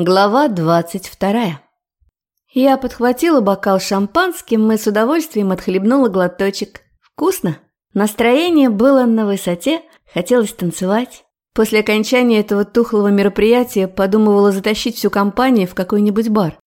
Глава двадцать вторая. Я подхватила бокал шампанским и с удовольствием отхлебнула глоточек. Вкусно. Настроение было на высоте, хотелось танцевать. После окончания этого тухлого мероприятия подумывала затащить всю компанию в какой-нибудь бар.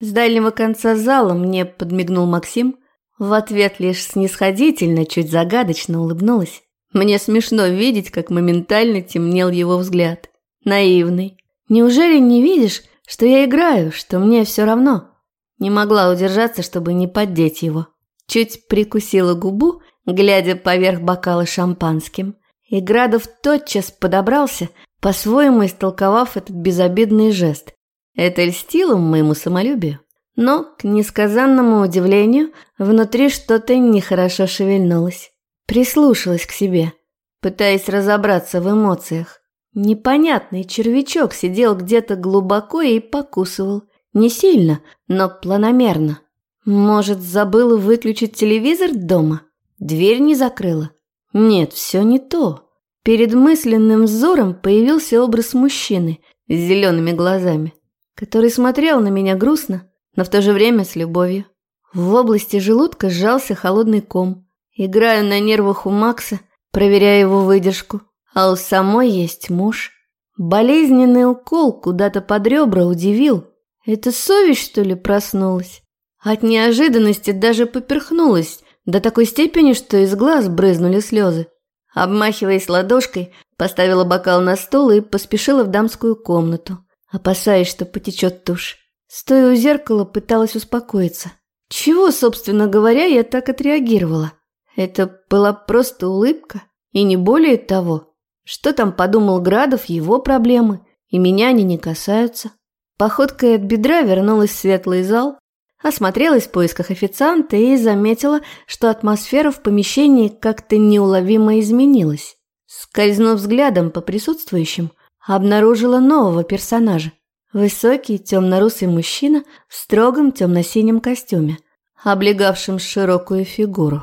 С дальнего конца зала мне подмигнул Максим. В ответ лишь снисходительно, чуть загадочно улыбнулась. Мне смешно видеть, как моментально темнел его взгляд. Наивный, Неужели не видишь, что я играю, что мне все равно? Не могла удержаться, чтобы не поддеть его. Чуть прикусила губу, глядя поверх бокала шампанским. И Градов тотчас подобрался, по-своему истолковав этот безобидный жест. Это льстило моему самолюбию. Но, к несказанному удивлению, внутри что-то нехорошо шевельнулось. Прислушалась к себе, пытаясь разобраться в эмоциях. Непонятный червячок сидел где-то глубоко и покусывал. Не сильно, но планомерно. Может, забыла выключить телевизор дома? Дверь не закрыла? Нет, все не то. Перед мысленным взором появился образ мужчины с зелеными глазами, который смотрел на меня грустно, но в то же время с любовью. В области желудка сжался холодный ком. Играю на нервах у Макса, проверяя его выдержку а у самой есть муж. Болезненный укол куда-то под ребра удивил. Это совесть, что ли, проснулась? От неожиданности даже поперхнулась, до такой степени, что из глаз брызнули слезы. Обмахиваясь ладошкой, поставила бокал на стол и поспешила в дамскую комнату, опасаясь, что потечет тушь. Стоя у зеркала, пыталась успокоиться. Чего, собственно говоря, я так отреагировала? Это была просто улыбка, и не более того. Что там подумал Градов, его проблемы, и меня они не касаются. Походкой от бедра вернулась в светлый зал, осмотрелась в поисках официанта и заметила, что атмосфера в помещении как-то неуловимо изменилась. Скользнув взглядом по присутствующим, обнаружила нового персонажа. Высокий темно-русый мужчина в строгом темно-синем костюме, облегавшем широкую фигуру.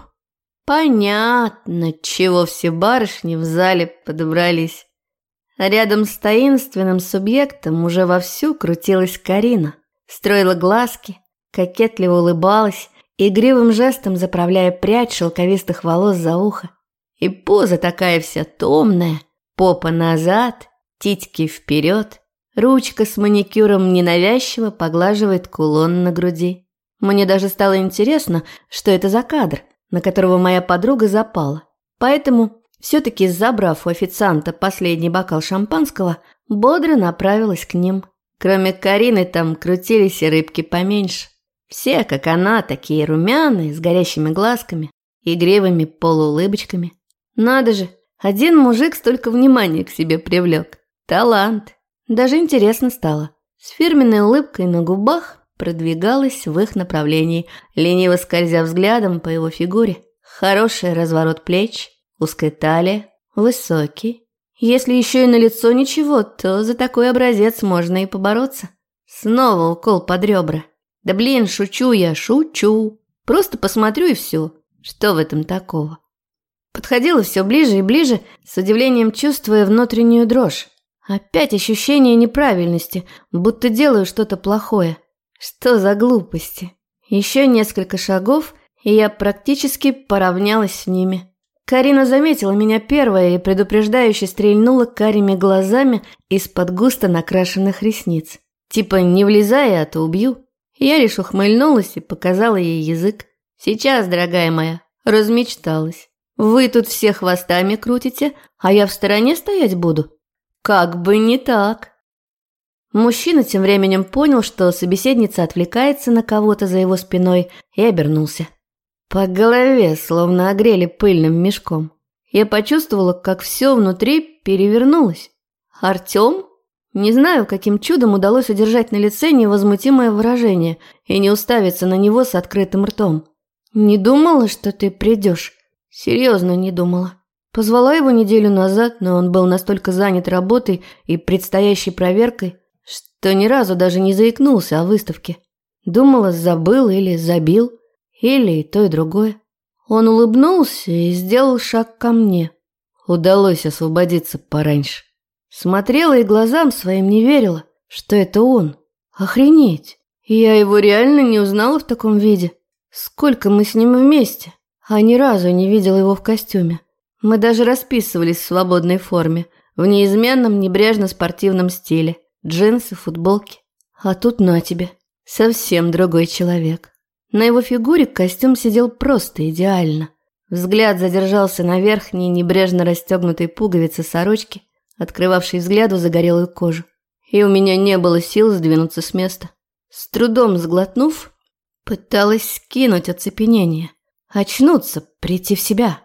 Понятно, чего все барышни в зале подобрались. Рядом с таинственным субъектом уже вовсю крутилась Карина. Строила глазки, кокетливо улыбалась, игривым жестом заправляя прядь шелковистых волос за ухо. И поза такая вся томная, попа назад, титьки вперед, ручка с маникюром ненавязчиво поглаживает кулон на груди. Мне даже стало интересно, что это за кадр на которого моя подруга запала. Поэтому, все-таки забрав у официанта последний бокал шампанского, бодро направилась к ним. Кроме Карины там крутились и рыбки поменьше. Все, как она, такие румяные, с горящими глазками, игривыми полуулыбочками. Надо же, один мужик столько внимания к себе привлек. Талант. Даже интересно стало. С фирменной улыбкой на губах продвигалась в их направлении, лениво скользя взглядом по его фигуре. Хороший разворот плеч, узкая талия, высокий. Если еще и на лицо ничего, то за такой образец можно и побороться. Снова укол под ребра. Да блин, шучу я, шучу. Просто посмотрю и все. Что в этом такого? Подходила все ближе и ближе, с удивлением чувствуя внутреннюю дрожь. Опять ощущение неправильности, будто делаю что-то плохое. Что за глупости? Еще несколько шагов, и я практически поравнялась с ними. Карина заметила меня первая и предупреждающе стрельнула карими глазами из-под густо накрашенных ресниц. Типа «не влезай, а то убью». Я лишь ухмыльнулась и показала ей язык. «Сейчас, дорогая моя, размечталась. Вы тут все хвостами крутите, а я в стороне стоять буду?» «Как бы не так». Мужчина тем временем понял, что собеседница отвлекается на кого-то за его спиной и обернулся. По голове словно огрели пыльным мешком. Я почувствовала, как все внутри перевернулось. «Артем?» Не знаю, каким чудом удалось удержать на лице невозмутимое выражение и не уставиться на него с открытым ртом. «Не думала, что ты придешь?» «Серьезно не думала». Позвала его неделю назад, но он был настолько занят работой и предстоящей проверкой, что ни разу даже не заикнулся о выставке. Думала, забыл или забил, или и то, и другое. Он улыбнулся и сделал шаг ко мне. Удалось освободиться пораньше. Смотрела и глазам своим не верила. что это он. Охренеть! Я его реально не узнала в таком виде. Сколько мы с ним вместе, а ни разу не видела его в костюме. Мы даже расписывались в свободной форме, в неизменном небрежно-спортивном стиле. Джинсы, футболки. А тут на тебе. Совсем другой человек. На его фигуре костюм сидел просто идеально. Взгляд задержался на верхней небрежно расстегнутой пуговице сорочки, открывавшей взгляду загорелую кожу. И у меня не было сил сдвинуться с места. С трудом сглотнув, пыталась скинуть оцепенение. Очнуться, прийти в себя.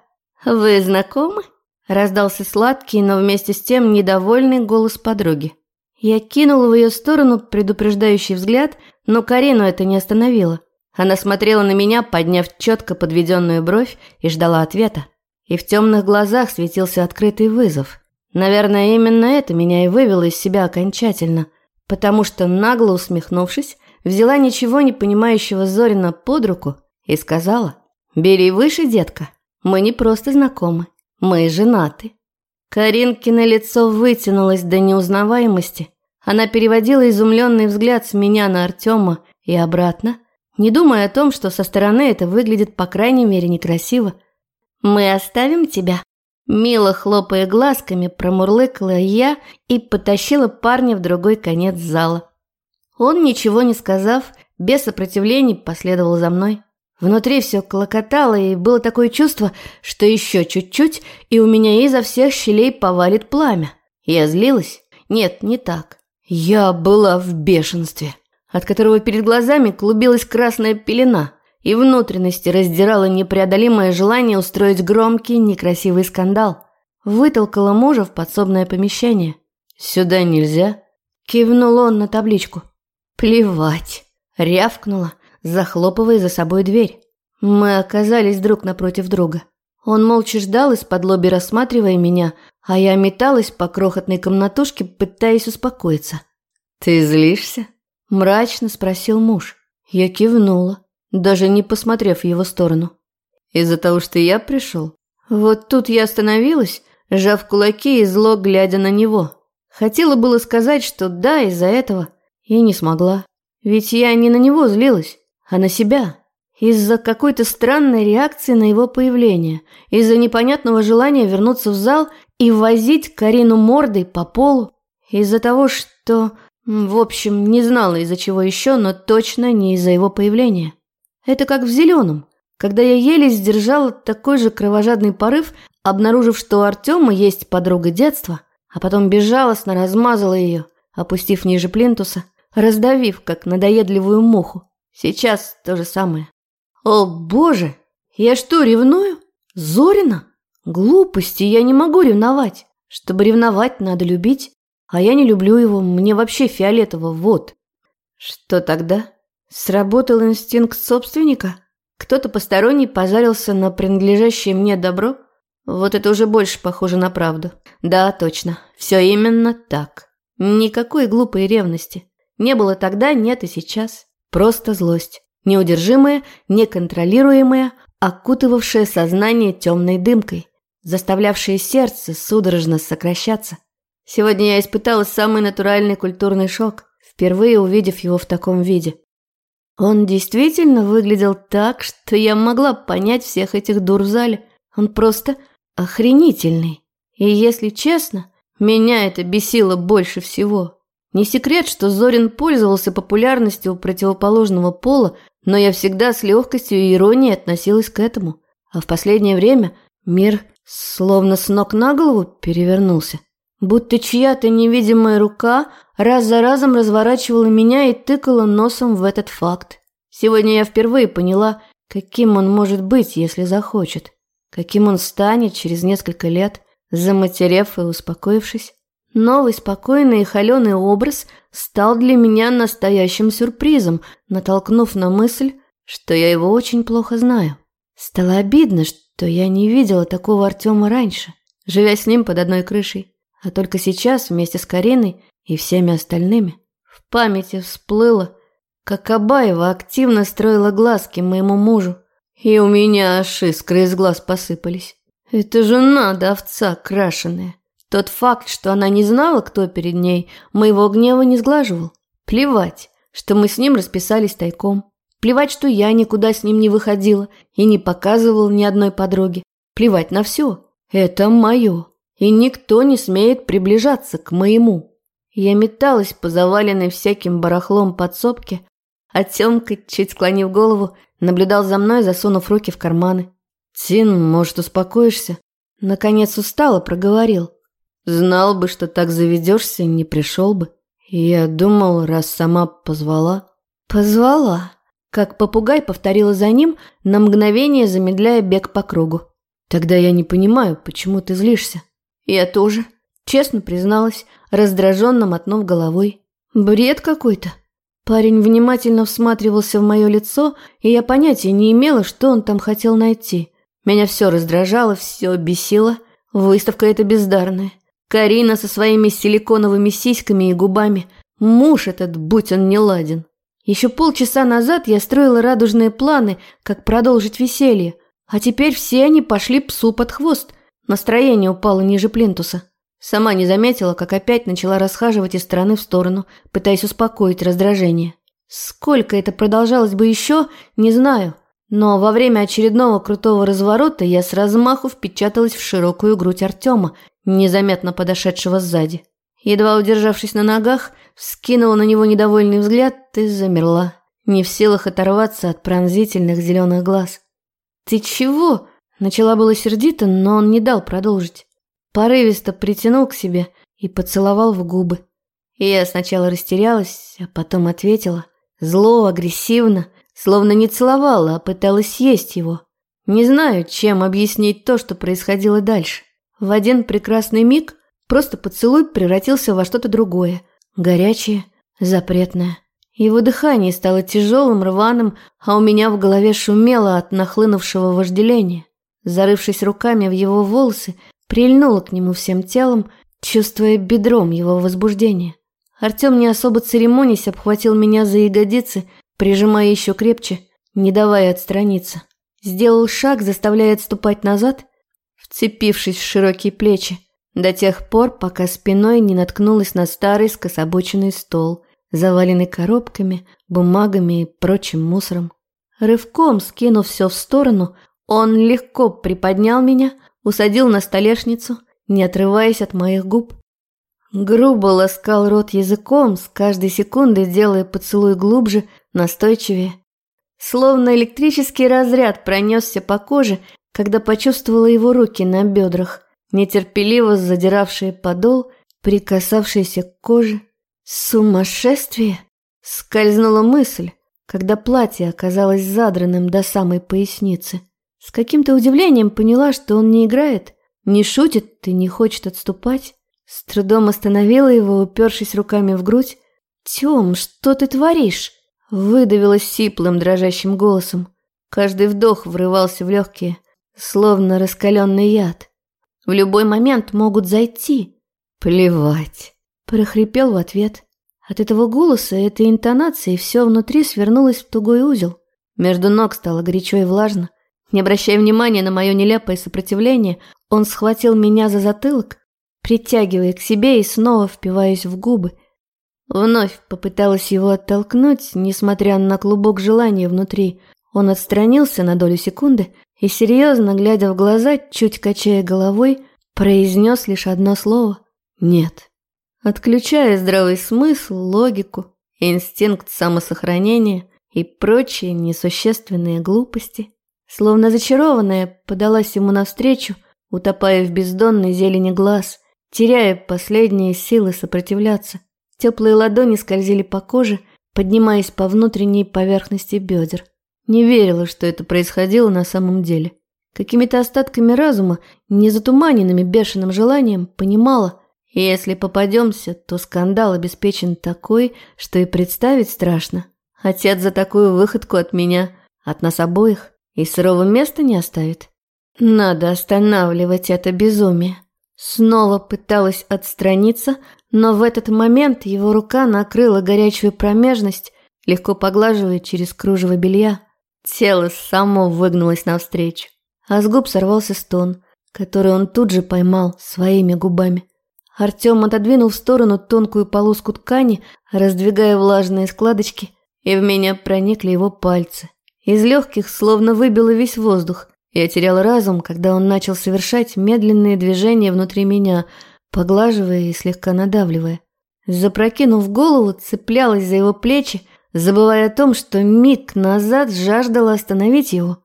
«Вы знакомы?» – раздался сладкий, но вместе с тем недовольный голос подруги. Я кинула в ее сторону предупреждающий взгляд, но Карину это не остановило. Она смотрела на меня, подняв четко подведенную бровь, и ждала ответа. И в темных глазах светился открытый вызов. Наверное, именно это меня и вывело из себя окончательно, потому что, нагло усмехнувшись, взяла ничего не понимающего Зорина под руку и сказала, «Бери выше, детка, мы не просто знакомы, мы женаты». Каринкино лицо вытянулось до неузнаваемости. Она переводила изумленный взгляд с меня на Артема и обратно, не думая о том, что со стороны это выглядит по крайней мере некрасиво. «Мы оставим тебя?» Мило хлопая глазками, промурлыкала я и потащила парня в другой конец зала. Он, ничего не сказав, без сопротивлений последовал за мной. Внутри все клокотало, и было такое чувство, что еще чуть-чуть, и у меня изо всех щелей повалит пламя. Я злилась? Нет, не так. Я была в бешенстве от которого перед глазами клубилась красная пелена, и внутренности раздирало непреодолимое желание устроить громкий, некрасивый скандал. Вытолкала мужа в подсобное помещение. «Сюда нельзя?» Кивнул он на табличку. «Плевать!» Рявкнула, захлопывая за собой дверь. Мы оказались друг напротив друга. Он молча ждал из-под лоби, рассматривая меня, а я металась по крохотной комнатушке, пытаясь успокоиться. «Ты злишься?» Мрачно спросил муж. Я кивнула, даже не посмотрев в его сторону. Из-за того, что я пришел. Вот тут я остановилась, сжав кулаки и зло глядя на него. Хотела было сказать, что да, из-за этого, и не смогла. Ведь я не на него злилась, а на себя. Из-за какой-то странной реакции на его появление, из-за непонятного желания вернуться в зал и возить Карину мордой по полу, из-за того, что в общем, не знала из-за чего еще, но точно не из-за его появления. Это как в «Зеленом», когда я еле сдержала такой же кровожадный порыв, обнаружив, что у Артема есть подруга детства, а потом безжалостно размазала ее, опустив ниже плинтуса, раздавив, как надоедливую муху. Сейчас то же самое. О, боже! Я что, ревную? Зорина? Глупости, я не могу ревновать. Чтобы ревновать, надо любить. А я не люблю его, мне вообще фиолетово, вот. Что тогда? Сработал инстинкт собственника? Кто-то посторонний позарился на принадлежащее мне добро? Вот это уже больше похоже на правду. Да, точно. Все именно так. Никакой глупой ревности. Не было тогда, нет и сейчас. Просто злость. Неудержимая, неконтролируемая, окутывавшая сознание темной дымкой, заставлявшая сердце судорожно сокращаться. Сегодня я испытала самый натуральный культурный шок, впервые увидев его в таком виде. Он действительно выглядел так, что я могла понять всех этих дур в зале. Он просто охренительный. И если честно, меня это бесило больше всего. Не секрет, что Зорин пользовался популярностью у противоположного пола, но я всегда с легкостью и иронией относилась к этому. А в последнее время мир словно с ног на голову перевернулся. Будто чья-то невидимая рука раз за разом разворачивала меня и тыкала носом в этот факт. Сегодня я впервые поняла, каким он может быть, если захочет. Каким он станет через несколько лет, заматерев и успокоившись. Новый спокойный и холеный образ стал для меня настоящим сюрпризом, натолкнув на мысль, что я его очень плохо знаю. Стало обидно, что я не видела такого Артема раньше, живя с ним под одной крышей. А только сейчас вместе с Кариной и всеми остальными в памяти всплыло, как Абаева активно строила глазки моему мужу, и у меня аж искры из глаз посыпались. Это же надо овца крашеная. Тот факт, что она не знала, кто перед ней, моего гнева не сглаживал. Плевать, что мы с ним расписались тайком. Плевать, что я никуда с ним не выходила и не показывала ни одной подруге. Плевать на все. Это мое. И никто не смеет приближаться к моему. Я металась по заваленной всяким барахлом подсобке, а Тёмка, чуть склонив голову, наблюдал за мной, засунув руки в карманы. «Тин, может, успокоишься?» Наконец устало проговорил. «Знал бы, что так заведешься, не пришел бы. Я думал, раз сама позвала». «Позвала?» Как попугай повторила за ним, на мгновение замедляя бег по кругу. «Тогда я не понимаю, почему ты злишься?» «Я тоже», честно призналась, раздраженно мотнув головой. «Бред какой-то». Парень внимательно всматривался в мое лицо, и я понятия не имела, что он там хотел найти. Меня все раздражало, все бесило. Выставка эта бездарная. Карина со своими силиконовыми сиськами и губами. Муж этот, будь он не ладен. Еще полчаса назад я строила радужные планы, как продолжить веселье, а теперь все они пошли псу под хвост. Настроение упало ниже плинтуса. Сама не заметила, как опять начала расхаживать из стороны в сторону, пытаясь успокоить раздражение. Сколько это продолжалось бы еще, не знаю. Но во время очередного крутого разворота я с размаху впечаталась в широкую грудь Артема, незаметно подошедшего сзади. Едва удержавшись на ногах, вскинула на него недовольный взгляд и замерла, не в силах оторваться от пронзительных зеленых глаз. «Ты чего?» – начала было сердито, но он не дал продолжить. Порывисто притянул к себе и поцеловал в губы. Я сначала растерялась, а потом ответила. Зло, агрессивно, словно не целовала, а пыталась съесть его. Не знаю, чем объяснить то, что происходило дальше. В один прекрасный миг просто поцелуй превратился во что-то другое, горячее, запретное. Его дыхание стало тяжелым, рваным, а у меня в голове шумело от нахлынувшего вожделения. Зарывшись руками в его волосы, прильнула к нему всем телом, чувствуя бедром его возбуждение. Артем, не особо церемонясь, обхватил меня за ягодицы прижимая еще крепче, не давая отстраниться. Сделал шаг, заставляя отступать назад, вцепившись в широкие плечи, до тех пор, пока спиной не наткнулась на старый скособоченный стол, заваленный коробками, бумагами и прочим мусором. Рывком скинув все в сторону, он легко приподнял меня, усадил на столешницу, не отрываясь от моих губ. Грубо ласкал рот языком, с каждой секундой делая поцелуй глубже, настойчивее. Словно электрический разряд пронесся по коже, когда почувствовала его руки на бедрах, нетерпеливо задиравшие подол, прикасавшиеся к коже. Сумасшествие! Скользнула мысль, когда платье оказалось задранным до самой поясницы. С каким-то удивлением поняла, что он не играет, не шутит и не хочет отступать. С трудом остановила его, упершись руками в грудь. «Тём, что ты творишь?» Выдавила сиплым, дрожащим голосом. Каждый вдох врывался в легкие, словно раскаленный яд. В любой момент могут зайти. Плевать. Прохрипел в ответ. От этого голоса, этой интонации все внутри свернулось в тугой узел. Между ног стало горячо и влажно. Не обращая внимания на мое нелепое сопротивление, он схватил меня за затылок, притягивая к себе и снова впиваясь в губы – Вновь попыталась его оттолкнуть, несмотря на клубок желания внутри. Он отстранился на долю секунды и, серьезно глядя в глаза, чуть качая головой, произнес лишь одно слово «нет». Отключая здравый смысл, логику, инстинкт самосохранения и прочие несущественные глупости, словно зачарованная, подалась ему навстречу, утопая в бездонной зелени глаз, теряя последние силы сопротивляться. Теплые ладони скользили по коже, поднимаясь по внутренней поверхности бедер. Не верила, что это происходило на самом деле. Какими-то остатками разума, не затуманенными бешеным желанием, понимала, если попадемся, то скандал обеспечен такой, что и представить страшно. Отец за такую выходку от меня, от нас обоих, и сырого места не оставит. Надо останавливать это безумие. Снова пыталась отстраниться, но в этот момент его рука накрыла горячую промежность, легко поглаживая через кружево белья. Тело само выгнулось навстречу, а с губ сорвался стон, который он тут же поймал своими губами. Артем отодвинул в сторону тонкую полоску ткани, раздвигая влажные складочки, и в меня проникли его пальцы. Из легких словно выбило весь воздух. Я терял разум, когда он начал совершать медленные движения внутри меня, поглаживая и слегка надавливая. Запрокинув голову, цеплялась за его плечи, забывая о том, что миг назад жаждала остановить его.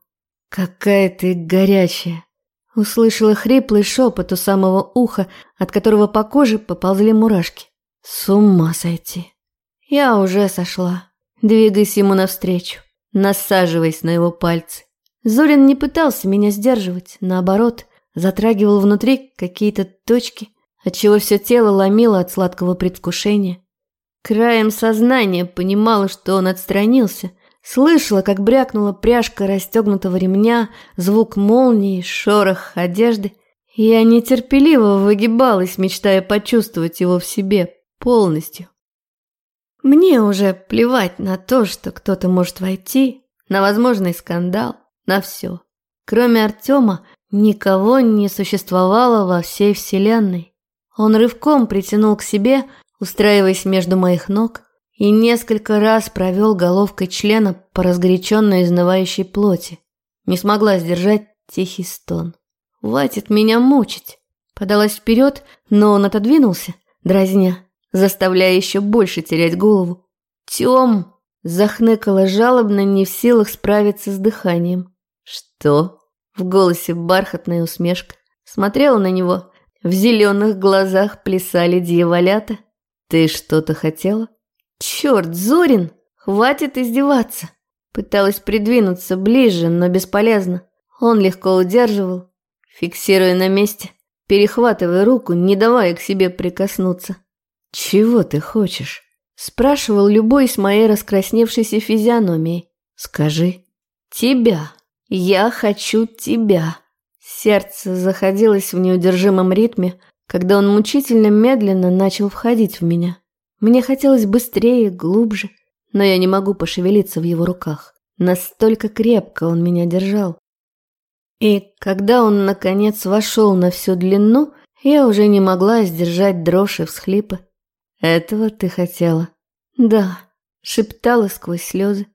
«Какая ты горячая!» Услышала хриплый шепот у самого уха, от которого по коже поползли мурашки. С ума сойти. Я уже сошла. Двигаясь ему навстречу, насаживаясь на его пальцы. Зорин не пытался меня сдерживать, наоборот, затрагивал внутри какие-то точки, отчего все тело ломило от сладкого предвкушения. Краем сознания понимала, что он отстранился, Слышала, как брякнула пряжка расстегнутого ремня, звук молнии, шорох одежды. Я нетерпеливо выгибалась, мечтая почувствовать его в себе полностью. Мне уже плевать на то, что кто-то может войти, на возможный скандал, на все. Кроме Артема, никого не существовало во всей вселенной. Он рывком притянул к себе, устраиваясь между моих ног, и несколько раз провел головкой члена по разгоряченной изнывающей плоти. Не смогла сдержать тихий стон. «Хватит меня мучить!» Подалась вперед, но он отодвинулся, дразня, заставляя еще больше терять голову. «Тем!» – захныкала жалобно, не в силах справиться с дыханием. «Что?» – в голосе бархатная усмешка. Смотрела на него, в зеленых глазах плясали дьяволята. «Ты что-то хотела?» «Черт, Зорин, хватит издеваться!» Пыталась придвинуться ближе, но бесполезно. Он легко удерживал, фиксируя на месте, перехватывая руку, не давая к себе прикоснуться. «Чего ты хочешь?» Спрашивал любой с моей раскрасневшейся физиономией. «Скажи». «Тебя. Я хочу тебя». Сердце заходилось в неудержимом ритме, когда он мучительно медленно начал входить в меня. Мне хотелось быстрее, глубже, но я не могу пошевелиться в его руках. Настолько крепко он меня держал. И когда он, наконец, вошел на всю длину, я уже не могла сдержать дрожь и всхлипы. «Этого ты хотела?» «Да», — шептала сквозь слезы.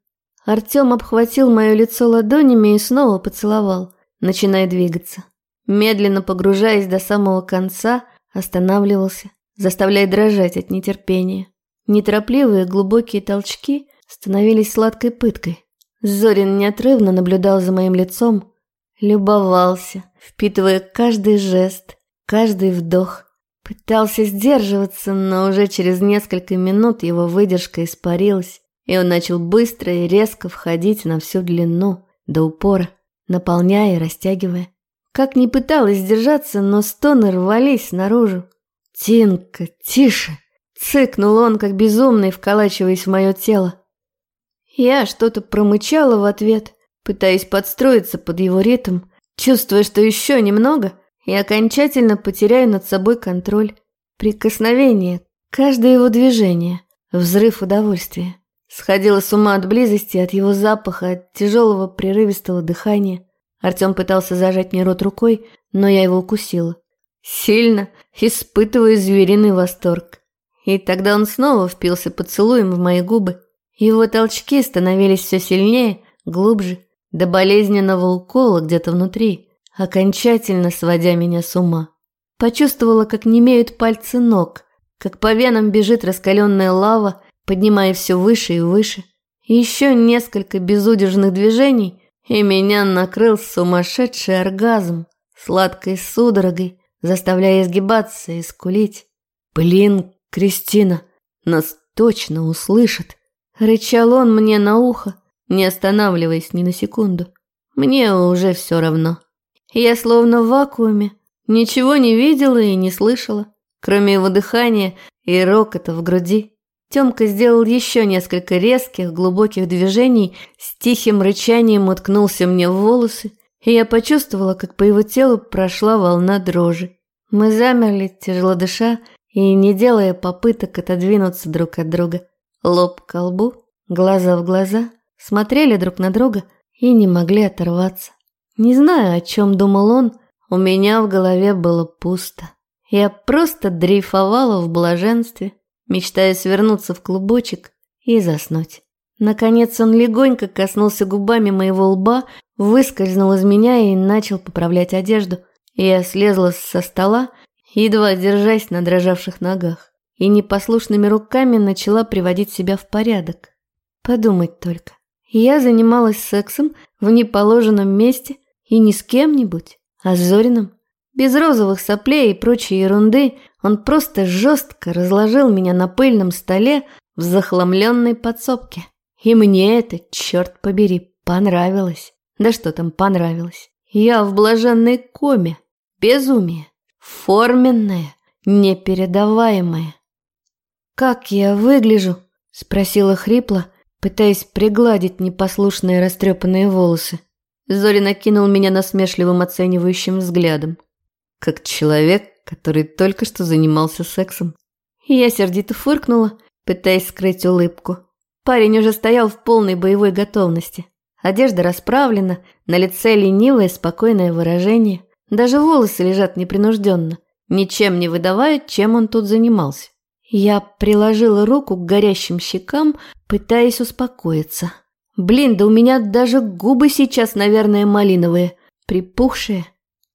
Артем обхватил мое лицо ладонями и снова поцеловал, начиная двигаться. Медленно погружаясь до самого конца, останавливался заставляя дрожать от нетерпения. Неторопливые глубокие толчки становились сладкой пыткой. Зорин неотрывно наблюдал за моим лицом, любовался, впитывая каждый жест, каждый вдох. Пытался сдерживаться, но уже через несколько минут его выдержка испарилась, и он начал быстро и резко входить на всю длину, до упора, наполняя и растягивая. Как ни пыталась сдержаться, но стоны рвались наружу. «Тинка, тише!» – цыкнул он, как безумный, вколачиваясь в мое тело. Я что-то промычала в ответ, пытаясь подстроиться под его ритм, чувствуя, что еще немного и окончательно потеряю над собой контроль. Прикосновение, каждое его движение, взрыв удовольствия. Сходила с ума от близости, от его запаха, от тяжелого прерывистого дыхания. Артем пытался зажать мне рот рукой, но я его укусила. Сильно, испытывая звериный восторг. И тогда он снова впился поцелуем в мои губы. Его толчки становились все сильнее, глубже, до болезненного укола где-то внутри, окончательно сводя меня с ума. Почувствовала, как немеют пальцы ног, как по венам бежит раскаленная лава, поднимая все выше и выше. еще несколько безудержных движений, и меня накрыл сумасшедший оргазм, сладкой судорогой, заставляя изгибаться и скулить. «Блин, Кристина, нас точно услышат!» Рычал он мне на ухо, не останавливаясь ни на секунду. Мне уже все равно. Я словно в вакууме, ничего не видела и не слышала, кроме его дыхания и рокота в груди. Тёмка сделал еще несколько резких, глубоких движений, с тихим рычанием уткнулся мне в волосы, и я почувствовала, как по его телу прошла волна дрожи. Мы замерли, тяжело дыша, и не делая попыток отодвинуться друг от друга. Лоб к лбу, глаза в глаза, смотрели друг на друга и не могли оторваться. Не знаю, о чем думал он, у меня в голове было пусто. Я просто дрейфовала в блаженстве, мечтая свернуться в клубочек и заснуть. Наконец он легонько коснулся губами моего лба, выскользнул из меня и начал поправлять одежду. Я слезла со стола, едва держась на дрожавших ногах, и непослушными руками начала приводить себя в порядок. Подумать только. Я занималась сексом в неположенном месте и не с кем-нибудь, а с Зориным. Без розовых соплей и прочей ерунды он просто жестко разложил меня на пыльном столе в захламленной подсобке. И мне это, черт побери, понравилось. Да что там понравилось? Я в блаженной коме. Безумие. Форменное, непередаваемое. «Как я выгляжу?» – спросила хрипло, пытаясь пригладить непослушные растрепанные волосы. Зори накинул меня насмешливым оценивающим взглядом. Как человек, который только что занимался сексом. Я сердито фыркнула, пытаясь скрыть улыбку. Парень уже стоял в полной боевой готовности. Одежда расправлена, на лице ленивое, спокойное выражение. Даже волосы лежат непринужденно, ничем не выдавая, чем он тут занимался. Я приложила руку к горящим щекам, пытаясь успокоиться. Блин, да у меня даже губы сейчас, наверное, малиновые, припухшие.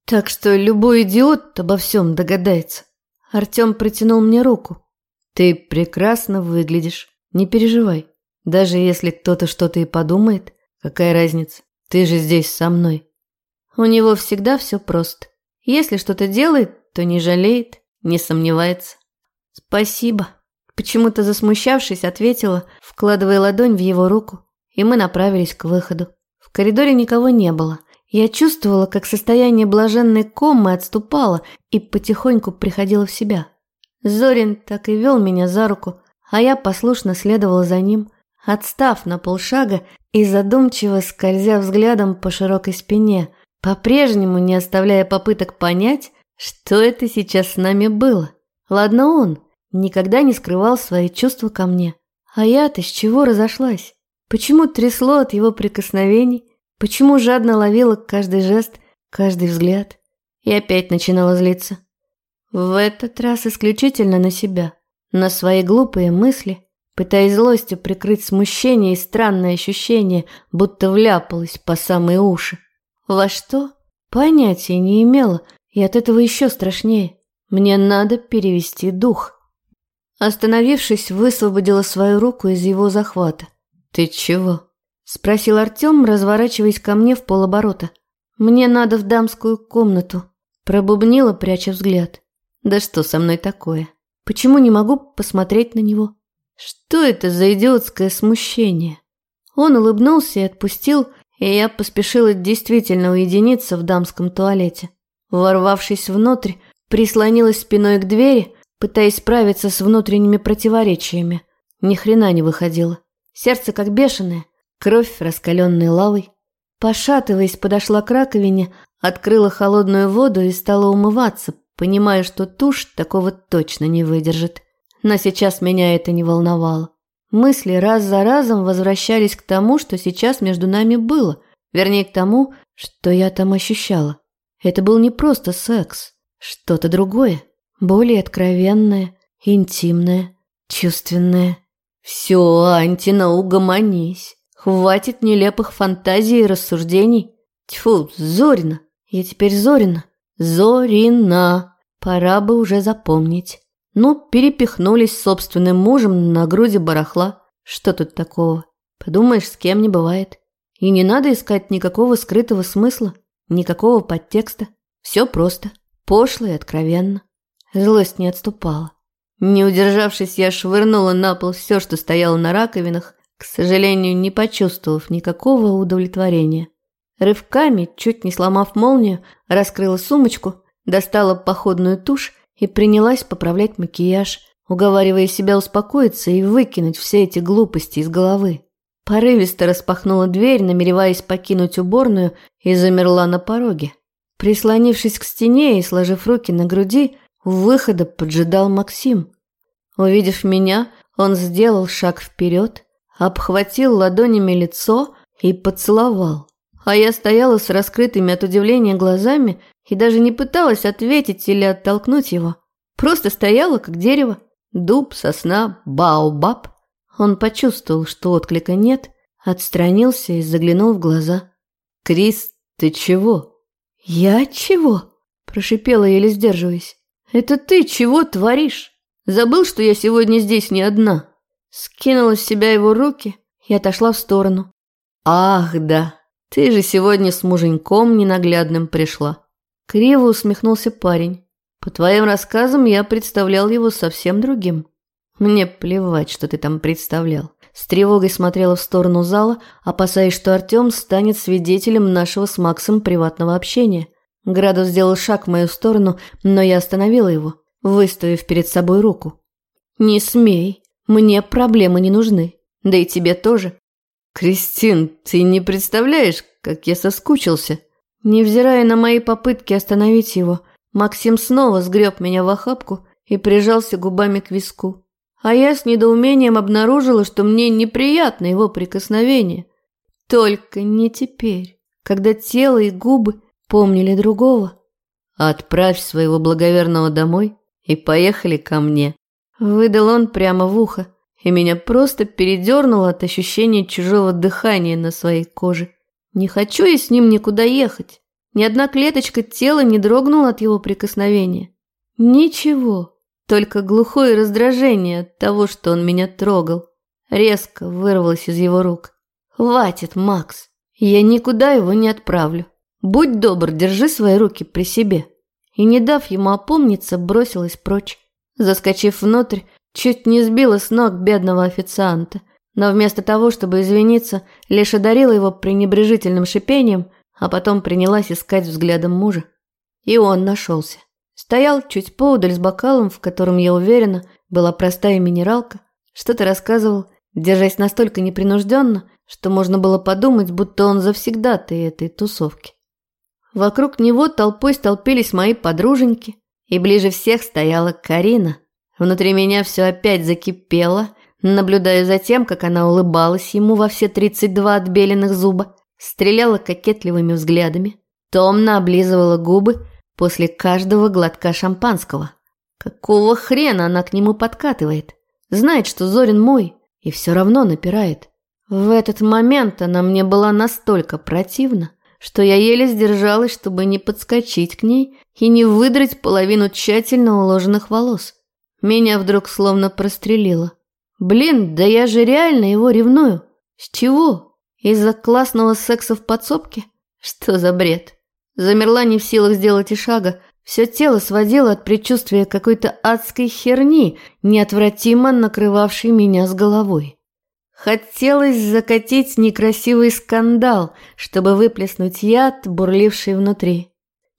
Так что любой идиот обо всем догадается. Артем протянул мне руку. Ты прекрасно выглядишь, не переживай. Даже если кто-то что-то и подумает, какая разница? Ты же здесь со мной. У него всегда все просто. Если что-то делает, то не жалеет, не сомневается. Спасибо. Почему-то засмущавшись, ответила, вкладывая ладонь в его руку, и мы направились к выходу. В коридоре никого не было. Я чувствовала, как состояние блаженной комы отступало и потихоньку приходила в себя. Зорин так и вел меня за руку, а я послушно следовала за ним, отстав на полшага и задумчиво скользя взглядом по широкой спине, по-прежнему не оставляя попыток понять, что это сейчас с нами было. Ладно он, никогда не скрывал свои чувства ко мне. А я-то с чего разошлась? Почему трясло от его прикосновений? Почему жадно ловила каждый жест, каждый взгляд? И опять начинала злиться. В этот раз исключительно на себя, на свои глупые мысли пытаясь злостью прикрыть смущение и странное ощущение, будто вляпалась по самые уши. Во что? Понятия не имела, и от этого еще страшнее. Мне надо перевести дух. Остановившись, высвободила свою руку из его захвата. «Ты чего?» – спросил Артем, разворачиваясь ко мне в полоборота. «Мне надо в дамскую комнату», – пробубнила, пряча взгляд. «Да что со мной такое? Почему не могу посмотреть на него?» Что это за идиотское смущение? Он улыбнулся и отпустил, и я поспешила действительно уединиться в дамском туалете. Ворвавшись внутрь, прислонилась спиной к двери, пытаясь справиться с внутренними противоречиями. Ни хрена не выходило. Сердце как бешеное, кровь раскаленной лавой. Пошатываясь, подошла к раковине, открыла холодную воду и стала умываться, понимая, что тушь такого точно не выдержит но сейчас меня это не волновало. Мысли раз за разом возвращались к тому, что сейчас между нами было, вернее, к тому, что я там ощущала. Это был не просто секс, что-то другое, более откровенное, интимное, чувственное. Все, Антина, угомонись. Хватит нелепых фантазий и рассуждений. Тьфу, Зорина. Я теперь Зорина. Зорина. Пора бы уже запомнить. Ну, перепихнулись с собственным мужем на груди барахла. Что тут такого? Подумаешь, с кем не бывает. И не надо искать никакого скрытого смысла, никакого подтекста. Все просто, пошло и откровенно. Злость не отступала. Не удержавшись, я швырнула на пол все, что стояло на раковинах, к сожалению, не почувствовав никакого удовлетворения. Рывками, чуть не сломав молнию, раскрыла сумочку, достала походную тушь и принялась поправлять макияж, уговаривая себя успокоиться и выкинуть все эти глупости из головы. Порывисто распахнула дверь, намереваясь покинуть уборную, и замерла на пороге. Прислонившись к стене и сложив руки на груди, у выхода поджидал Максим. Увидев меня, он сделал шаг вперед, обхватил ладонями лицо и поцеловал. А я стояла с раскрытыми от удивления глазами и даже не пыталась ответить или оттолкнуть его. Просто стояла, как дерево. Дуб, сосна, баобаб. Он почувствовал, что отклика нет, отстранился и заглянул в глаза. «Крис, ты чего?» «Я чего?» – прошипела, еле сдерживаясь. «Это ты чего творишь? Забыл, что я сегодня здесь не одна?» Скинула с себя его руки и отошла в сторону. «Ах, да, ты же сегодня с муженьком ненаглядным пришла». Криво усмехнулся парень. «По твоим рассказам я представлял его совсем другим». «Мне плевать, что ты там представлял». С тревогой смотрела в сторону зала, опасаясь, что Артем станет свидетелем нашего с Максом приватного общения. Градус сделал шаг в мою сторону, но я остановила его, выставив перед собой руку. «Не смей, мне проблемы не нужны, да и тебе тоже. «Кристин, ты не представляешь, как я соскучился!» Невзирая на мои попытки остановить его, Максим снова сгреб меня в охапку и прижался губами к виску. А я с недоумением обнаружила, что мне неприятно его прикосновение. Только не теперь, когда тело и губы помнили другого. «Отправь своего благоверного домой и поехали ко мне», — выдал он прямо в ухо и меня просто передернуло от ощущения чужого дыхания на своей коже. Не хочу я с ним никуда ехать. Ни одна клеточка тела не дрогнула от его прикосновения. Ничего, только глухое раздражение от того, что он меня трогал. Резко вырвалось из его рук. «Хватит, Макс, я никуда его не отправлю. Будь добр, держи свои руки при себе». И, не дав ему опомниться, бросилась прочь. Заскочив внутрь, Чуть не сбила с ног бедного официанта, но вместо того, чтобы извиниться, лишь одарила его пренебрежительным шипением, а потом принялась искать взглядом мужа. И он нашелся. Стоял чуть поудаль с бокалом, в котором, я уверена, была простая минералка, что-то рассказывал, держась настолько непринужденно, что можно было подумать, будто он завсегдатый этой тусовки. Вокруг него толпой столпились мои подруженьки, и ближе всех стояла Карина, Внутри меня все опять закипело, наблюдая за тем, как она улыбалась ему во все 32 отбеленных зуба, стреляла кокетливыми взглядами, томно облизывала губы после каждого глотка шампанского. Какого хрена она к нему подкатывает? Знает, что Зорин мой, и все равно напирает. В этот момент она мне была настолько противна, что я еле сдержалась, чтобы не подскочить к ней и не выдрать половину тщательно уложенных волос. Меня вдруг словно прострелило. Блин, да я же реально его ревную. С чего? Из-за классного секса в подсобке? Что за бред? Замерла не в силах сделать и шага. Все тело сводило от предчувствия какой-то адской херни, неотвратимо накрывавшей меня с головой. Хотелось закатить некрасивый скандал, чтобы выплеснуть яд, бурливший внутри.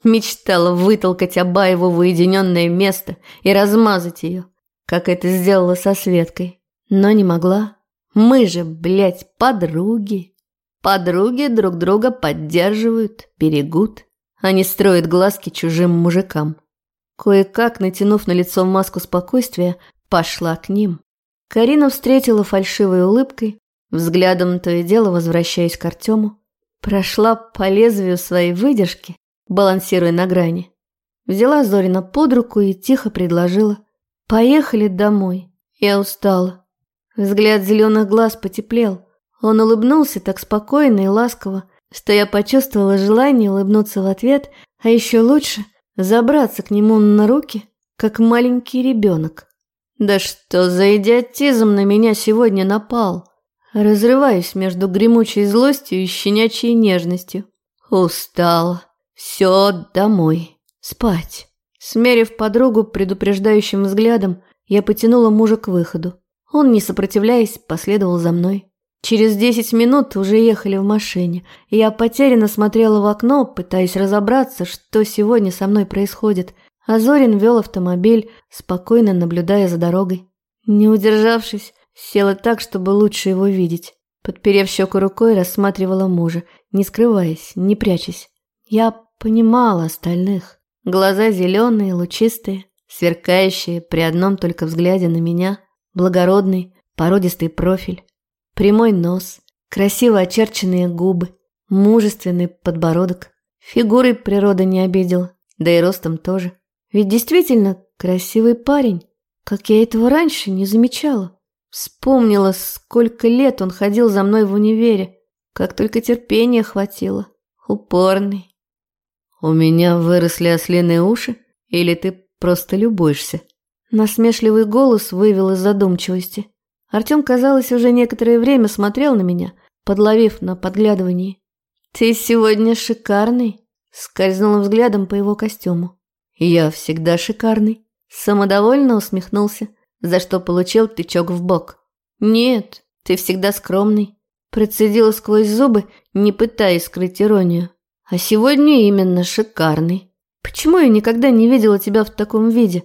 Мечтала вытолкать Абаеву в уединенное место и размазать ее, как это сделала со Светкой. Но не могла. Мы же, блядь, подруги. Подруги друг друга поддерживают, берегут. Они строят глазки чужим мужикам. Кое-как, натянув на лицо маску спокойствия, пошла к ним. Карина встретила фальшивой улыбкой, взглядом то и дело возвращаясь к Артему. Прошла по лезвию своей выдержки балансируя на грани. Взяла Зорина под руку и тихо предложила. «Поехали домой. Я устала». Взгляд зеленых глаз потеплел. Он улыбнулся так спокойно и ласково, что я почувствовала желание улыбнуться в ответ, а еще лучше забраться к нему на руки, как маленький ребенок. Да что за идиотизм на меня сегодня напал? Разрываюсь между гремучей злостью и щенячьей нежностью. Устала. Все домой. Спать. Смерив подругу предупреждающим взглядом, я потянула мужа к выходу. Он, не сопротивляясь, последовал за мной. Через десять минут уже ехали в машине. Я потерянно смотрела в окно, пытаясь разобраться, что сегодня со мной происходит. А Зорин вел автомобиль, спокойно наблюдая за дорогой. Не удержавшись, села так, чтобы лучше его видеть. Подперев щеку рукой, рассматривала мужа, не скрываясь, не прячась. Я понимала остальных. Глаза зеленые, лучистые, сверкающие при одном только взгляде на меня, благородный, породистый профиль, прямой нос, красиво очерченные губы, мужественный подбородок. Фигурой природа не обидела, да и ростом тоже. Ведь действительно красивый парень. Как я этого раньше не замечала. Вспомнила, сколько лет он ходил за мной в универе. Как только терпения хватило. Упорный. У меня выросли ослиные уши? Или ты просто любуешься? Насмешливый голос вывел из задумчивости. Артем, казалось, уже некоторое время смотрел на меня, подловив на подглядывании. «Ты сегодня шикарный», — скользнула взглядом по его костюму. «Я всегда шикарный», — самодовольно усмехнулся, за что получил тычок в бок. «Нет, ты всегда скромный», — процедила сквозь зубы, не пытаясь скрыть иронию. «А сегодня именно шикарный. Почему я никогда не видела тебя в таком виде?»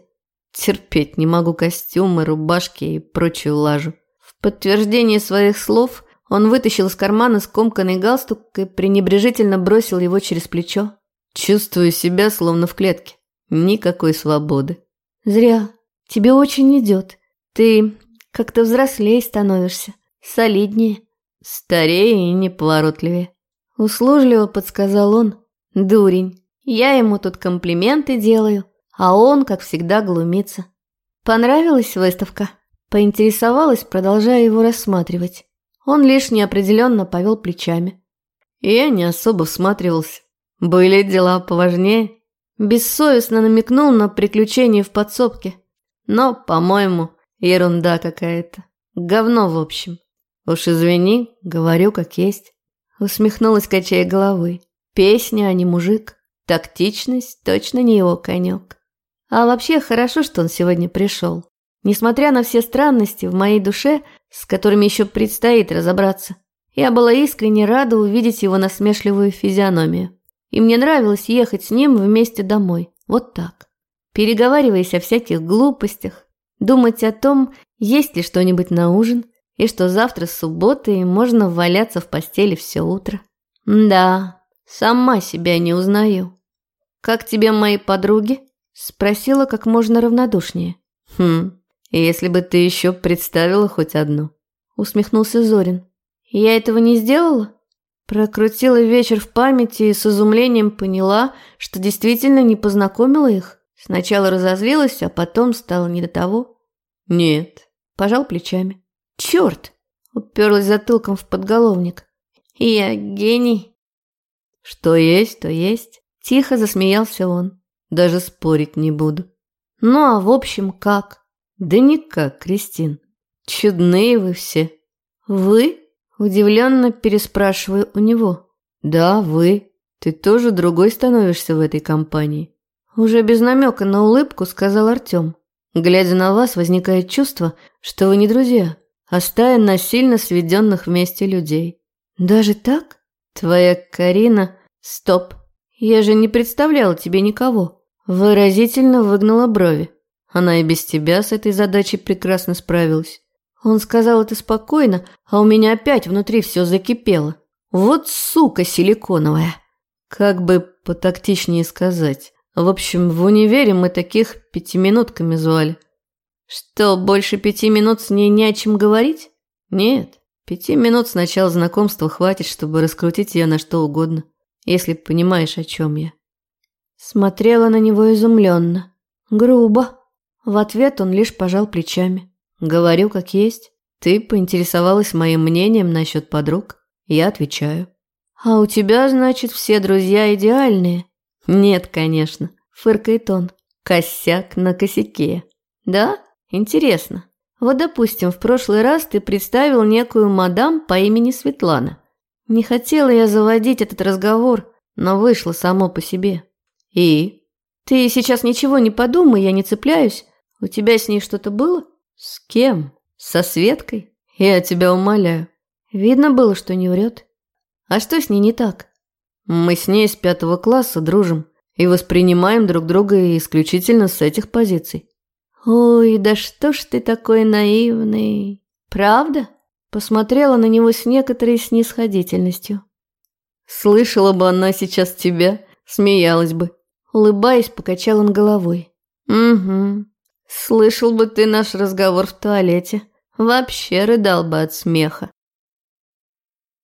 Терпеть не могу костюмы, рубашки и прочую лажу. В подтверждение своих слов он вытащил из кармана скомканный галстук и пренебрежительно бросил его через плечо. Чувствую себя словно в клетке. Никакой свободы. Зря. Тебе очень идет. Ты как-то взрослее становишься. Солиднее. Старее и неповоротливее. Услужливо подсказал он. Дурень. Я ему тут комплименты делаю а он, как всегда, глумится. Понравилась выставка? Поинтересовалась, продолжая его рассматривать. Он лишь неопределенно повел плечами. Я не особо всматривался. Были дела поважнее. Бессовестно намекнул на приключения в подсобке. Но, по-моему, ерунда какая-то. Говно, в общем. Уж извини, говорю как есть. Усмехнулась, качая головой. Песня, а не мужик. Тактичность точно не его конек. А вообще хорошо, что он сегодня пришел. Несмотря на все странности в моей душе, с которыми еще предстоит разобраться, я была искренне рада увидеть его насмешливую физиономию. И мне нравилось ехать с ним вместе домой, вот так. Переговариваясь о всяких глупостях, думать о том, есть ли что-нибудь на ужин, и что завтра суббота и можно валяться в постели все утро. Да, сама себя не узнаю. Как тебе мои подруги? Спросила как можно равнодушнее. «Хм, если бы ты еще представила хоть одну», — усмехнулся Зорин. «Я этого не сделала?» Прокрутила вечер в памяти и с изумлением поняла, что действительно не познакомила их. Сначала разозлилась, а потом стало не до того. «Нет», — пожал плечами. «Черт!» — уперлась затылком в подголовник. «Я гений». «Что есть, то есть», — тихо засмеялся он. Даже спорить не буду. Ну а в общем как? Да никак, Кристин. Чудные вы все. Вы? Удивленно переспрашиваю у него. Да, вы. Ты тоже другой становишься в этой компании. Уже без намека на улыбку сказал Артем. Глядя на вас, возникает чувство, что вы не друзья, а стая насильно сведенных вместе людей. Даже так? Твоя Карина... Стоп. Я же не представляла тебе никого. Выразительно выгнула брови. Она и без тебя с этой задачей прекрасно справилась. Он сказал это спокойно, а у меня опять внутри все закипело. Вот сука силиконовая. Как бы потактичнее сказать. В общем, в универе мы таких пятиминутками звали. Что, больше пяти минут с ней не о чем говорить? Нет. Пяти минут с начала знакомства хватит, чтобы раскрутить ее на что угодно, если понимаешь, о чем я. Смотрела на него изумленно. Грубо. В ответ он лишь пожал плечами. Говорю, как есть. Ты поинтересовалась моим мнением насчет подруг. Я отвечаю. А у тебя, значит, все друзья идеальные? Нет, конечно. Фыркает он. Косяк на косяке. Да? Интересно. Вот, допустим, в прошлый раз ты представил некую мадам по имени Светлана. Не хотела я заводить этот разговор, но вышло само по себе. «И? Ты сейчас ничего не подумай, я не цепляюсь. У тебя с ней что-то было? С кем? Со Светкой? Я тебя умоляю. Видно было, что не врет. А что с ней не так? Мы с ней с пятого класса дружим и воспринимаем друг друга исключительно с этих позиций. Ой, да что ж ты такой наивный. Правда? Посмотрела на него с некоторой снисходительностью. Слышала бы она сейчас тебя, смеялась бы. Улыбаясь, покачал он головой. «Угу. Слышал бы ты наш разговор в туалете. Вообще рыдал бы от смеха.